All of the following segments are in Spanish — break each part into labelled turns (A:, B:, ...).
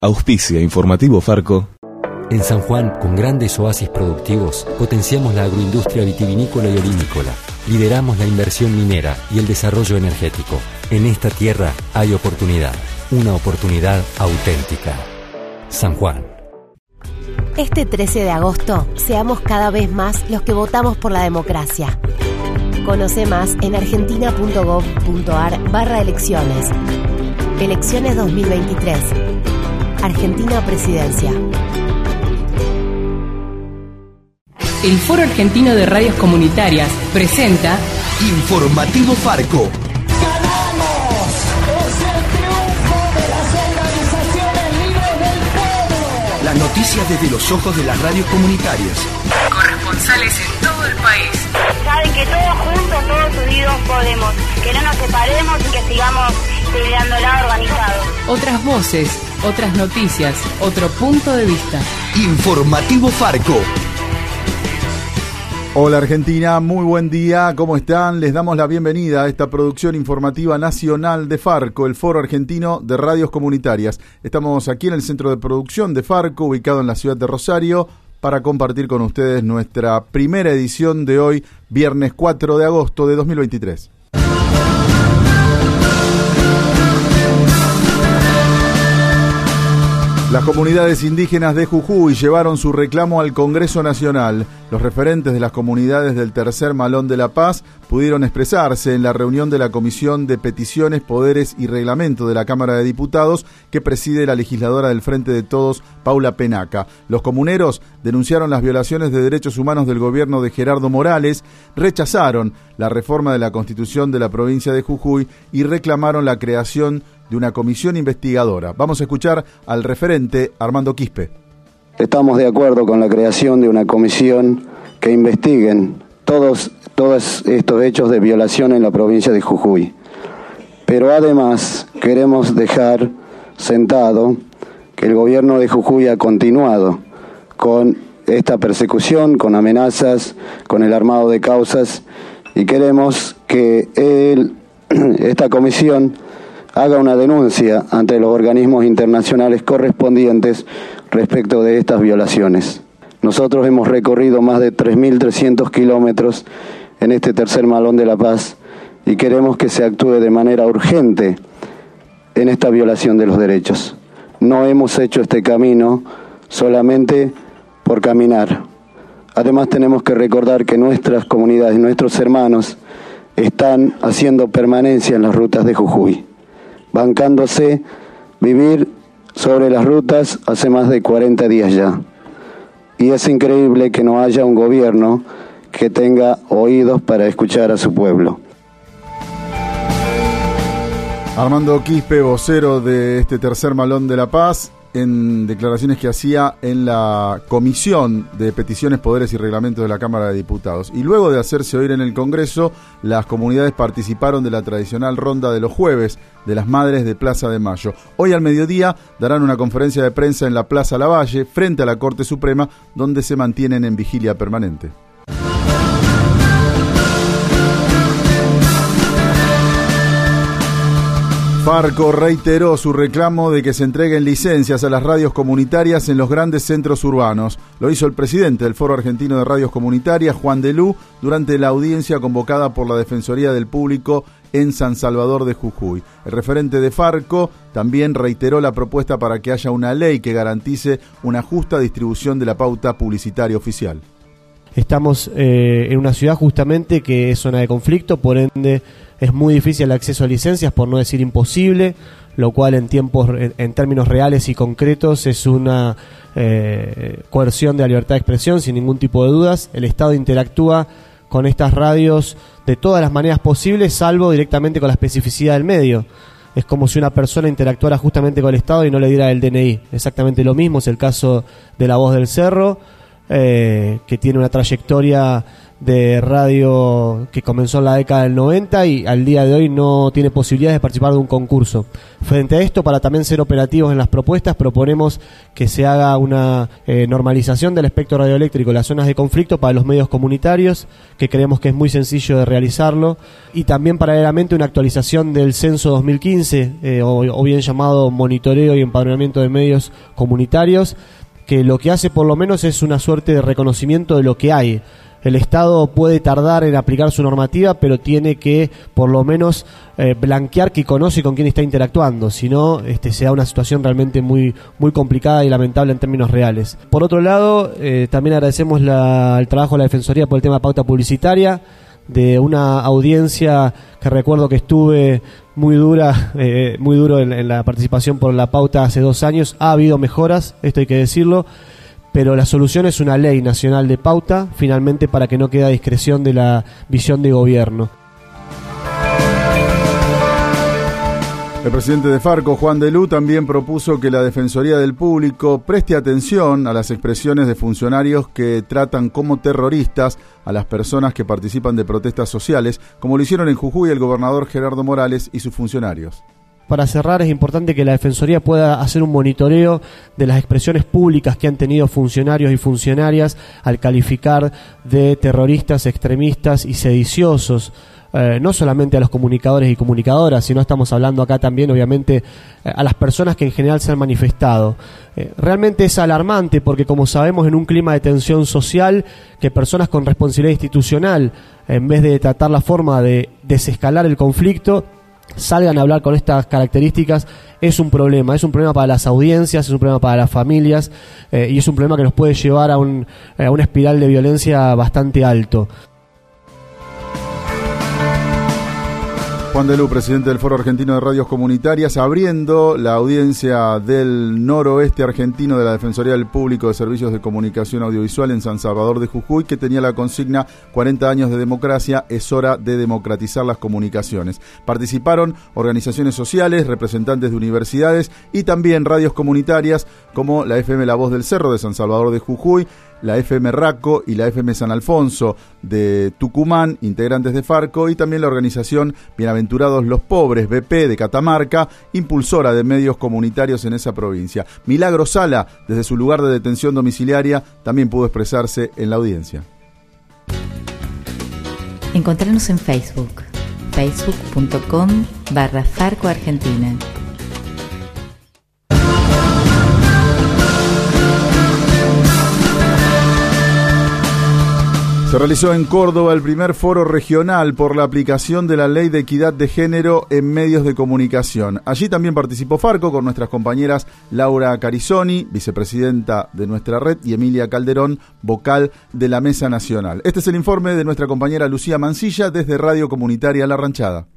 A: Auspicia Informativo Farco.
B: En San Juan, con grandes oasis productivos, potenciamos la agroindustria vitivinícola y olivícola. Lideramos la inversión minera y el desarrollo energético. En esta tierra hay oportunidad, una oportunidad auténtica. San Juan.
C: Este 13 de agosto, seamos cada vez más los que votamos por la democracia. Conoce más en argentina.gov.ar barra elecciones. Elecciones 2023. Argentina Presidencia.
D: El Foro Argentino de Radios Comunitarias presenta
E: Informativo Farco.
F: ¡Ganamos! ¡Es el triunfo de las organizaciones libres del pueblo!
E: Las noticias desde los ojos de las radios comunitarias.
D: corresponsales en todo el país.
G: Saben que todos juntos, todos unidos podemos. Que no nos separemos y que sigamos peleando lado organizado.
D: Otras voces, otras noticias, otro punto de vista.
E: Informativo Farco.
H: Hola Argentina, muy buen día, ¿cómo están? Les damos la bienvenida a esta producción informativa nacional de Farco, el Foro Argentino de Radios Comunitarias. Estamos aquí en el centro de producción de Farco, ubicado en la ciudad de Rosario, para compartir con ustedes nuestra primera edición de hoy, viernes 4 de agosto de 2023. Las comunidades indígenas de Jujuy llevaron su reclamo al Congreso Nacional. Los referentes de las comunidades del Tercer Malón de la Paz pudieron expresarse en la reunión de la Comisión de Peticiones, Poderes y Reglamento de la Cámara de Diputados que preside la legisladora del Frente de Todos, Paula Penaca. Los comuneros denunciaron las violaciones de derechos humanos del gobierno de Gerardo Morales, rechazaron la reforma de la Constitución de la provincia de Jujuy y reclamaron la creación de una comisión investigadora. Vamos a escuchar al referente Armando Quispe.
I: Estamos de acuerdo con la creación de una comisión que investiguen todos, todos estos hechos de violación en la provincia de Jujuy. Pero además queremos dejar sentado que el gobierno de Jujuy ha continuado con esta persecución, con amenazas, con el armado de causas y queremos que él, esta comisión haga una denuncia ante los organismos internacionales correspondientes respecto de estas violaciones. Nosotros hemos recorrido más de 3.300 kilómetros en este tercer malón de la paz y queremos que se actúe de manera urgente en esta violación de los derechos. No hemos hecho este camino solamente por caminar. Además tenemos que recordar que nuestras comunidades, nuestros hermanos, están haciendo permanencia en las rutas de Jujuy bancándose vivir sobre las rutas hace más de 40 días ya. Y es increíble que no haya un gobierno que tenga oídos para escuchar a su pueblo.
H: Armando Quispe, vocero de este tercer malón de la paz, en declaraciones que hacía en la Comisión de Peticiones, Poderes y Reglamentos de la Cámara de Diputados. Y luego de hacerse oír en el Congreso, las comunidades participaron de la tradicional ronda de los jueves de las Madres de Plaza de Mayo. Hoy al mediodía darán una conferencia de prensa en la Plaza Lavalle, frente a la Corte Suprema, donde se mantienen en vigilia permanente. Farco reiteró su reclamo de que se entreguen licencias a las radios comunitarias en los grandes centros urbanos. Lo hizo el presidente del Foro Argentino de Radios Comunitarias, Juan Delú, durante la audiencia convocada por la Defensoría del Público en San Salvador de Jujuy. El referente de Farco también reiteró la propuesta para que haya una ley que garantice una justa distribución de la pauta publicitaria oficial.
J: Estamos eh, en una ciudad justamente que es zona de conflicto, por ende es muy difícil el acceso a licencias, por no decir imposible, lo cual en tiempos, en, términos reales y concretos, es una eh, coerción de la libertad de expresión, sin ningún tipo de dudas. El Estado interactúa con estas radios de todas las maneras posibles, salvo directamente con la especificidad del medio. Es como si una persona interactuara justamente con el Estado y no le diera el DNI. Exactamente lo mismo es el caso de La Voz del Cerro, eh, que tiene una trayectoria de radio que comenzó en la década del 90 y al día de hoy no tiene posibilidades de participar de un concurso. Frente a esto, para también ser operativos en las propuestas, proponemos que se haga una eh, normalización del espectro radioeléctrico las zonas de conflicto para los medios comunitarios, que creemos que es muy sencillo de realizarlo, y también paralelamente una actualización del censo 2015, eh, o, o bien llamado monitoreo y empadronamiento de medios comunitarios, que lo que hace por lo menos es una suerte de reconocimiento de lo que hay el Estado puede tardar en aplicar su normativa, pero tiene que por lo menos eh, blanquear que conoce con quién está interactuando, si no este, sea una situación realmente muy, muy complicada y lamentable en términos reales. Por otro lado, eh, también agradecemos la, el trabajo de la Defensoría por el tema pauta publicitaria, de una audiencia que recuerdo que estuve muy dura, eh, muy duro en la participación por la pauta hace dos años. Ha habido mejoras, esto hay que decirlo pero la solución es una ley nacional de pauta, finalmente para que no quede a discreción de la visión de gobierno.
H: El presidente de Farco, Juan Delú, también propuso que la Defensoría del Público preste atención a las expresiones de funcionarios que tratan como terroristas a las personas que participan de protestas sociales, como lo hicieron en Jujuy el gobernador Gerardo Morales y sus funcionarios
J: para cerrar, es importante que la Defensoría pueda hacer un monitoreo de las expresiones públicas que han tenido funcionarios y funcionarias al calificar de terroristas, extremistas y sediciosos. Eh, no solamente a los comunicadores y comunicadoras, sino estamos hablando acá también, obviamente, eh, a las personas que en general se han manifestado. Eh, realmente es alarmante porque, como sabemos, en un clima de tensión social, que personas con responsabilidad institucional, en vez de tratar la forma de desescalar el conflicto, salgan a hablar con estas características es un problema, es un problema para las audiencias, es un problema para las familias eh, y es un problema que nos puede llevar a, un, a una espiral de violencia bastante alto.
H: Juan Delú, presidente del Foro Argentino de Radios Comunitarias, abriendo la audiencia del noroeste argentino de la Defensoría del Público de Servicios de Comunicación Audiovisual en San Salvador de Jujuy, que tenía la consigna 40 años de democracia, es hora de democratizar las comunicaciones. Participaron organizaciones sociales, representantes de universidades y también radios comunitarias como la FM La Voz del Cerro de San Salvador de Jujuy, la FM Raco y la FM San Alfonso de Tucumán, integrantes de Farco, y también la organización Bienaventurados los Pobres, BP de Catamarca, impulsora de medios comunitarios en esa provincia. Milagro Sala, desde su lugar de detención domiciliaria, también pudo expresarse en la audiencia.
K: Encontrarnos en Facebook, facebook.com barra Farco Argentina.
H: Se realizó en Córdoba el primer foro regional por la aplicación de la Ley de Equidad de Género en medios de comunicación. Allí también participó Farco con nuestras compañeras Laura Carizoni, vicepresidenta de nuestra red, y Emilia Calderón, vocal de la Mesa Nacional. Este es el informe de nuestra compañera Lucía Mancilla desde Radio Comunitaria La Ranchada.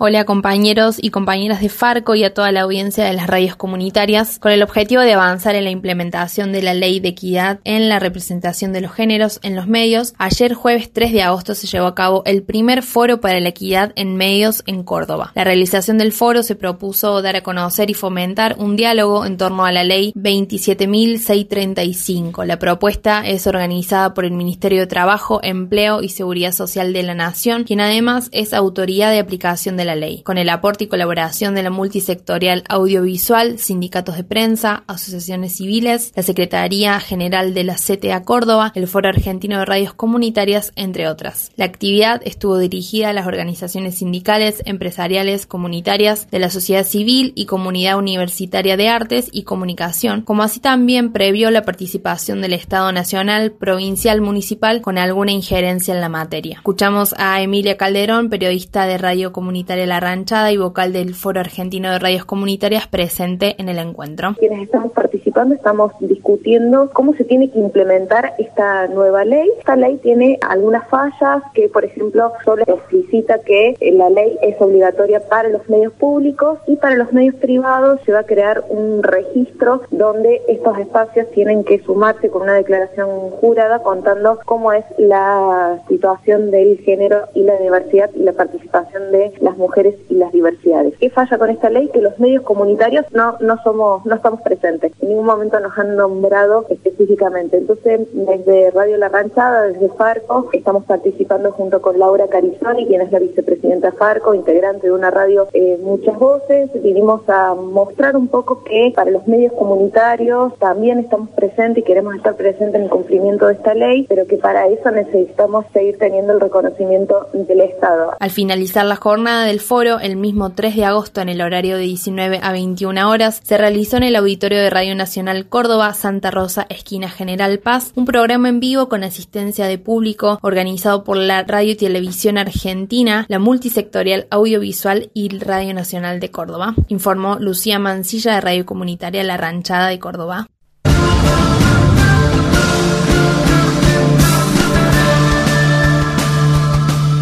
L: Hola compañeros y compañeras de Farco y a toda la audiencia de las radios comunitarias, con el objetivo de avanzar en la implementación de la ley de equidad en la representación de los géneros en los medios, ayer jueves 3 de agosto se llevó a cabo el primer foro para la equidad en medios en Córdoba. La realización del foro se propuso dar a conocer y fomentar un diálogo en torno a la ley 27.635. La propuesta es organizada por el Ministerio de Trabajo, Empleo y Seguridad Social de la Nación, quien además es autoridad de aplicación de la ley, con el aporte y colaboración de la multisectorial audiovisual, sindicatos de prensa, asociaciones civiles, la Secretaría General de la CTA Córdoba, el Foro Argentino de Radios Comunitarias, entre otras. La actividad estuvo dirigida a las organizaciones sindicales, empresariales, comunitarias, de la sociedad civil y comunidad universitaria de artes y comunicación, como así también previó la participación del Estado Nacional, provincial, municipal, con alguna injerencia en la materia. Escuchamos a Emilia Calderón, periodista de Radio Comunitaria la Ranchada y vocal del Foro Argentino de Radios Comunitarias presente en el encuentro.
M: Quienes estamos participando estamos discutiendo cómo se tiene que implementar esta nueva ley. Esta ley tiene algunas fallas que, por ejemplo, solo explicita que la ley es obligatoria para los medios públicos y para los medios privados se va a crear un registro donde estos espacios tienen que sumarse con una declaración jurada contando cómo es la situación del género y la diversidad y la participación de las mujeres mujeres y las diversidades. ¿Qué falla con esta ley? Que los medios comunitarios no, no somos, no estamos presentes. En ningún momento nos han nombrado específicamente. Entonces, desde Radio La Ranchada, desde Farco, estamos participando junto con Laura Carizoni, quien es la vicepresidenta Farco, integrante de una radio eh, Muchas Voces. Vinimos a mostrar un poco que para los medios comunitarios también estamos presentes y queremos estar presentes en el cumplimiento de esta ley, pero que para eso necesitamos seguir teniendo el reconocimiento del Estado.
L: Al finalizar la jornada del foro, el mismo 3 de agosto en el horario de 19 a 21 horas, se realizó en el auditorio de Radio Nacional Córdoba, Santa Rosa, esquina General Paz, un programa en vivo con asistencia de público organizado por la Radio y Televisión Argentina, la multisectorial audiovisual y Radio Nacional de Córdoba, informó Lucía Mancilla de Radio Comunitaria La Ranchada de Córdoba.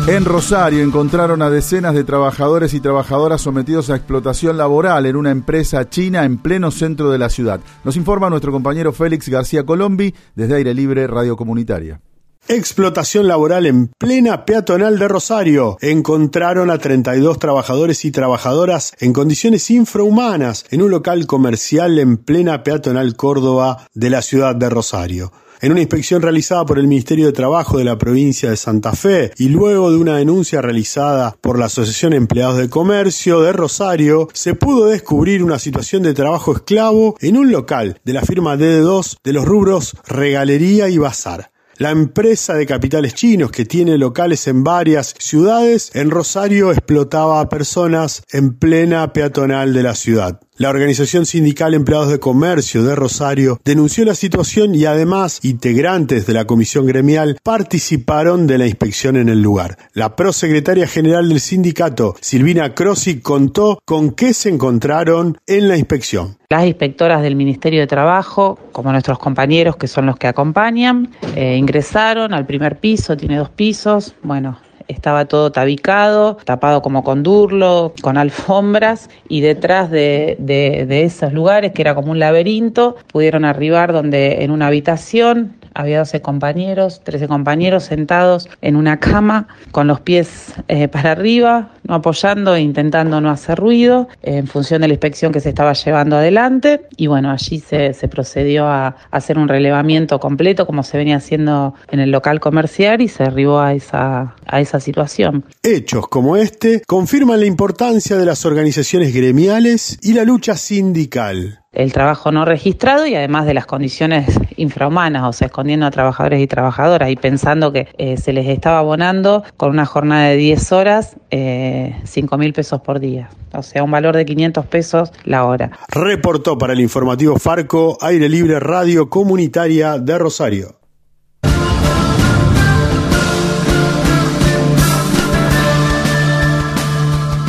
H: En Rosario encontraron a decenas de trabajadores y trabajadoras sometidos a explotación laboral en una empresa china en pleno centro de la ciudad. Nos informa nuestro compañero Félix García Colombi desde Aire Libre Radio Comunitaria.
N: Explotación laboral en plena peatonal de Rosario. Encontraron a 32 trabajadores y trabajadoras en condiciones infrahumanas en un local comercial en plena peatonal Córdoba de la ciudad de Rosario. En una inspección realizada por el Ministerio de Trabajo de la provincia de Santa Fe y luego de una denuncia realizada por la Asociación Empleados de Comercio de Rosario, se pudo descubrir una situación de trabajo esclavo en un local de la firma DD2 de los rubros regalería y bazar. La empresa de capitales chinos que tiene locales en varias ciudades en Rosario explotaba a personas en plena peatonal de la ciudad. La Organización Sindical Empleados de Comercio de Rosario denunció la situación y además integrantes de la comisión gremial participaron de la inspección en el lugar. La prosecretaria general del sindicato, Silvina Crossi, contó con qué se encontraron en la inspección.
O: Las inspectoras del Ministerio de Trabajo, como nuestros compañeros que son los que acompañan, eh, ingresaron al primer piso, tiene dos pisos, bueno, estaba todo tabicado, tapado como con durlo, con alfombras, y detrás de, de, esos lugares, que era como un laberinto, pudieron arribar donde en una habitación había 12 compañeros, 13 compañeros sentados en una cama con los pies eh, para arriba, no apoyando e intentando no hacer ruido en función de la inspección que se estaba llevando adelante. Y bueno, allí se, se procedió a, hacer un relevamiento completo como se venía haciendo en el local comercial y se arribó a esa, a esa situación.
N: Hechos como este confirman la importancia de las organizaciones gremiales y la lucha sindical
O: el trabajo no registrado y además de las condiciones infrahumanas, o sea, escondiendo a trabajadores y trabajadoras y pensando que eh, se les estaba abonando con una jornada de 10 horas eh, 5 mil pesos por día, o sea, un valor de 500 pesos la hora.
N: Reportó para el informativo Farco, Aire Libre Radio Comunitaria de Rosario.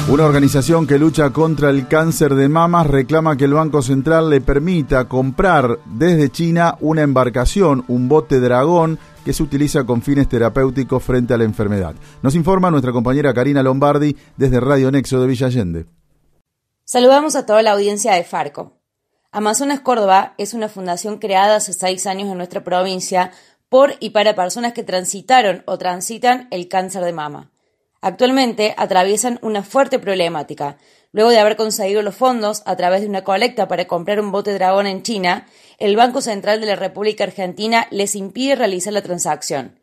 H: Una organización que lucha contra el cáncer de mamas reclama que el Banco Central le permita comprar desde China una embarcación, un bote dragón, que se utiliza con fines terapéuticos frente a la enfermedad. Nos informa nuestra compañera Karina Lombardi desde Radio Nexo de Villa Allende.
P: Saludamos a toda la audiencia de Farco. Amazonas Córdoba es una fundación creada hace seis años en nuestra provincia por y para personas que transitaron o transitan el cáncer de mama. Actualmente atraviesan una fuerte problemática. Luego de haber conseguido los fondos a través de una colecta para comprar un bote dragón en China, el Banco Central de la República Argentina les impide realizar la transacción.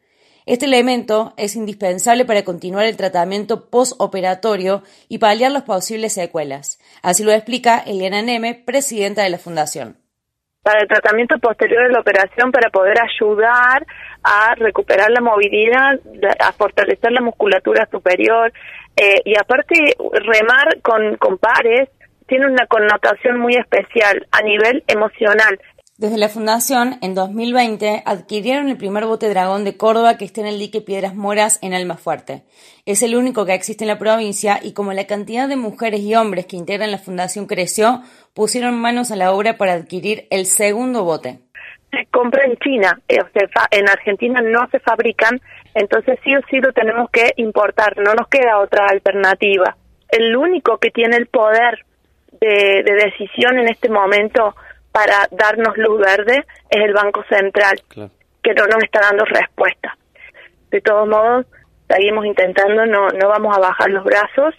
P: Este elemento es indispensable para continuar el tratamiento postoperatorio y paliar las posibles secuelas. Así lo explica Eliana Neme, presidenta de la Fundación.
Q: Para el tratamiento posterior de la operación, para poder ayudar a recuperar la movilidad, a fortalecer la musculatura superior eh, y aparte remar con, con pares tiene una connotación muy especial a nivel emocional.
P: Desde la Fundación, en 2020, adquirieron el primer bote dragón de Córdoba que está en el dique Piedras Moras en Almafuerte. Es el único que existe en la provincia y como la cantidad de mujeres y hombres que integran la Fundación creció, pusieron manos a la obra para adquirir el segundo bote
Q: se compra en China, eh, en Argentina no se fabrican, entonces sí o sí lo tenemos que importar, no nos queda otra alternativa. El único que tiene el poder de, decisión en este momento para darnos luz verde es el Banco Central, que no nos está dando respuesta. De todos modos, seguimos intentando, no, no vamos a bajar los brazos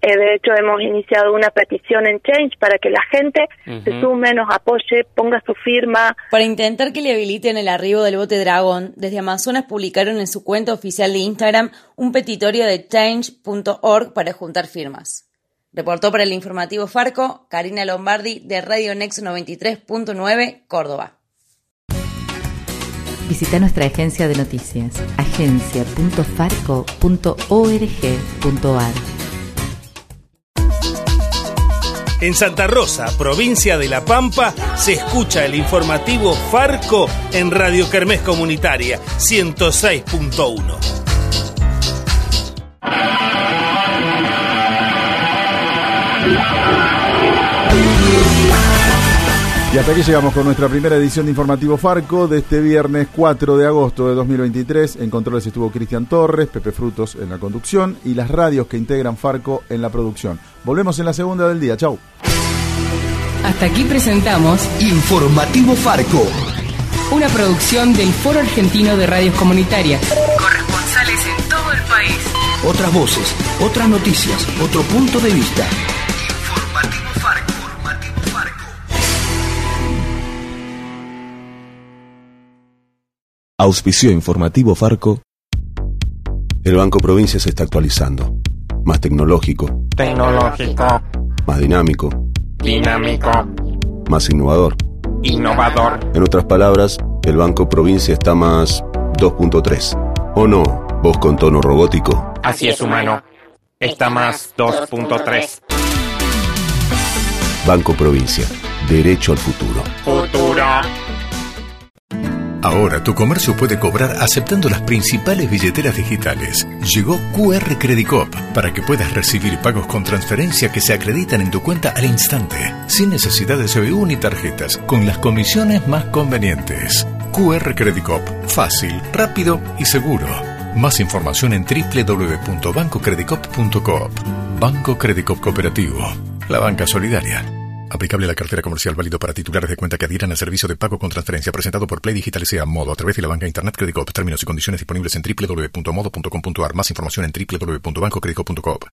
Q: Eh, de hecho, hemos iniciado una petición en Change para que la gente se sume, nos apoye, ponga su firma.
P: Para intentar que le habiliten el arribo del bote dragón, desde Amazonas publicaron en su cuenta oficial de Instagram un petitorio de change.org para juntar firmas. Reportó para el informativo Farco Karina Lombardi de Radio Next 93.9 Córdoba.
K: Visita nuestra agencia de noticias, agencia.farco.org.ar.
R: En Santa Rosa, provincia de La Pampa, se escucha el informativo Farco en Radio Kermés Comunitaria 106.1.
H: Y hasta aquí llegamos con nuestra primera edición de Informativo Farco de este viernes 4 de agosto de 2023. En controles estuvo Cristian Torres, Pepe Frutos en la conducción y las radios que integran Farco en la producción. Volvemos en la segunda del día. Chau.
D: Hasta aquí presentamos
E: Informativo Farco.
D: una producción del Foro Argentino de Radios Comunitarias. Corresponsales en todo el país.
E: Otras voces, otras noticias, otro punto de vista.
A: Auspicio informativo Farco.
S: El Banco Provincia se está actualizando. Más tecnológico,
T: Tecnológico,
S: más dinámico,
T: dinámico,
S: más innovador.
T: innovador.
S: En otras palabras, el Banco Provincia está más 2.3. ¿O no? Vos con tono robótico.
T: Así es, humano. Está más 2.3.
S: Banco Provincia. Derecho al futuro.
T: Futuro.
U: Ahora tu comercio puede cobrar aceptando las principales billeteras digitales. Llegó QR Credit Cop para que puedas recibir pagos con transferencia que se acreditan en tu cuenta al instante, sin necesidad de CBU ni tarjetas, con las comisiones más convenientes. QR Credit Cop, fácil, rápido y seguro. Más información en www.bancocreditcop.coop. Banco Credit Cop Cooperativo. La banca solidaria. Aplicable a la cartera comercial válido para titulares de cuenta que adhieran al servicio de pago con transferencia presentado por Play Digital sea Modo a través de la banca Internet Credit Cop. Términos y condiciones disponibles en www.modo.com.ar. Más información en www.bancocreditcop.coop.